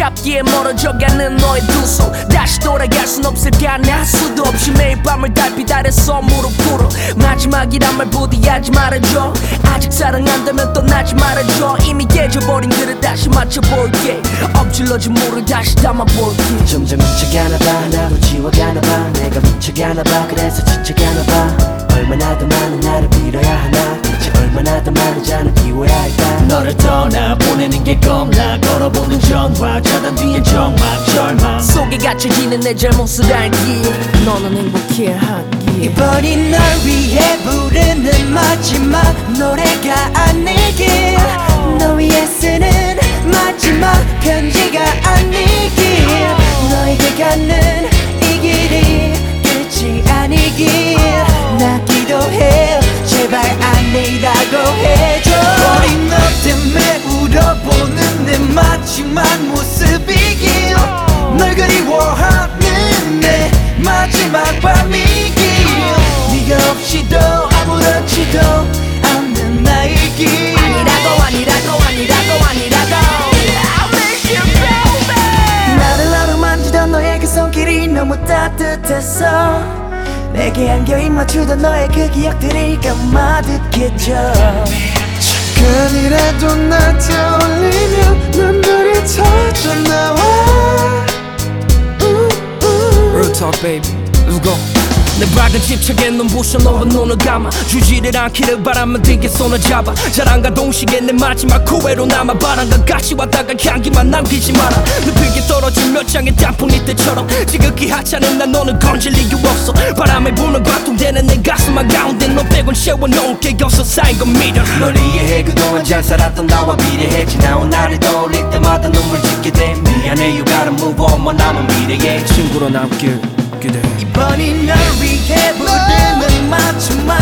잡기에 멀어져 가는 너의 두 손. 다시 돌아갈 순 없을까 나 수도 없이 매일 밤을 달빛 아래서 무릎 꿇어. 마지막이란 말 부디하지 말아줘. 아직 사랑한다면 떠나지 말아줘. 이미 깨져버린 그릇 다시 맞춰볼게. 엎질러진 물을 다시 담아볼게. 점점 미쳐가나 봐. 나도 지워가나 봐. 내가 미쳐가나 봐. 그래서 지쳐가나 봐. 얼마나 더 많은 나를 빌어야 하나 많은 잔을 비워야 할까 너를 떠나 보내는 게 겁나 걸어보는 전화 차단 뒤엔 정막 절망. 속에 갇혀지는 내 잘못을 알기에 너는 행복해야 하기에 이번이 널 위해 부르는 마지막 노래가 아니길 따뜻했어. 내게 안겨 입맞추던 너의 그 기억들이 까마득해져 잠깐이라도 날 떠올리면 눈물이 터져 나와. Real talk baby. Let's go 내 밝은 집착에 눈부셔 너와 눈을 감아. 주지를 않기를 바라면 등에 손을 잡아. 자랑과 동시에 내 마지막 후회로 남아. 바람과 같이 왔다가 향기만 남기지 마라. 늪이게 떨어진 몇 장의 단풍잎들처럼 지극히 하찮은 난 너는 건질 이유 없어. 바람에 부는 관통되는 내 가슴 한가운데 너 빼곤 채워놓은 게 없어. 쌓인 건 믿어 널 이해해. 그동안 잘 살았던 나와 비례해. 지나온 나를 떠올릴 때마다 눈물 짓게 돼. 미안해. You gotta move on. 뭐 남은 미래에. 친구로 남길 기대해. 이번이 널 위해 부르는 마지막